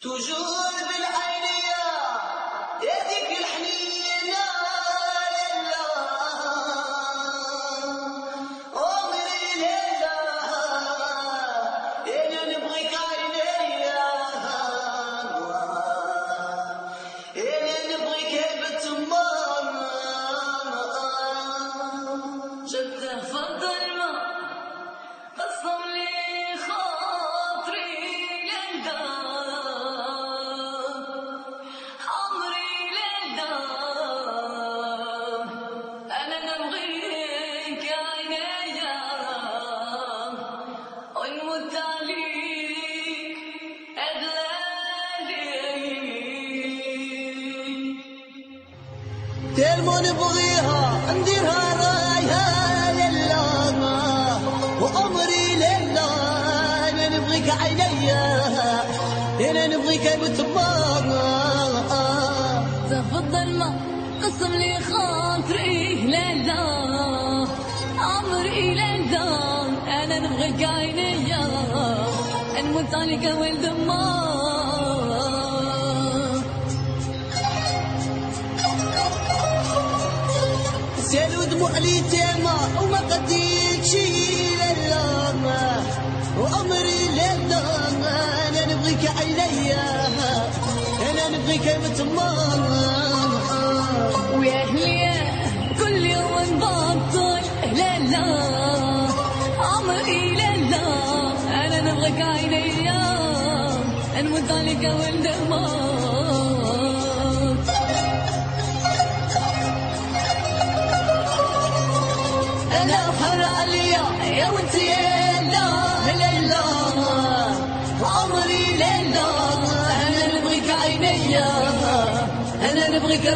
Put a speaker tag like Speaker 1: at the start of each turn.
Speaker 1: توجور بالعينية كلمة نبغيها نديرها رايها لله وعمري لله أنا نبغيك عينيا أنا نبغيك ماما
Speaker 2: تفضل ما قسم لي خاطري لا لا عمري لا لا أنا نبغيك عينيا نموت عليك ولد ما
Speaker 1: سالوا دموع لي تاما وما قديت شي لله وعمري لله أنا نبغيك عينيا أنا نبغيك ماما
Speaker 2: ويا أهلي نبغيك عينيا نموت عليك ولد ما
Speaker 1: أنا حر عليا يا وانت يا لا لا لا عمري لا لا أنا نبغيك عينيا أنا نبغيك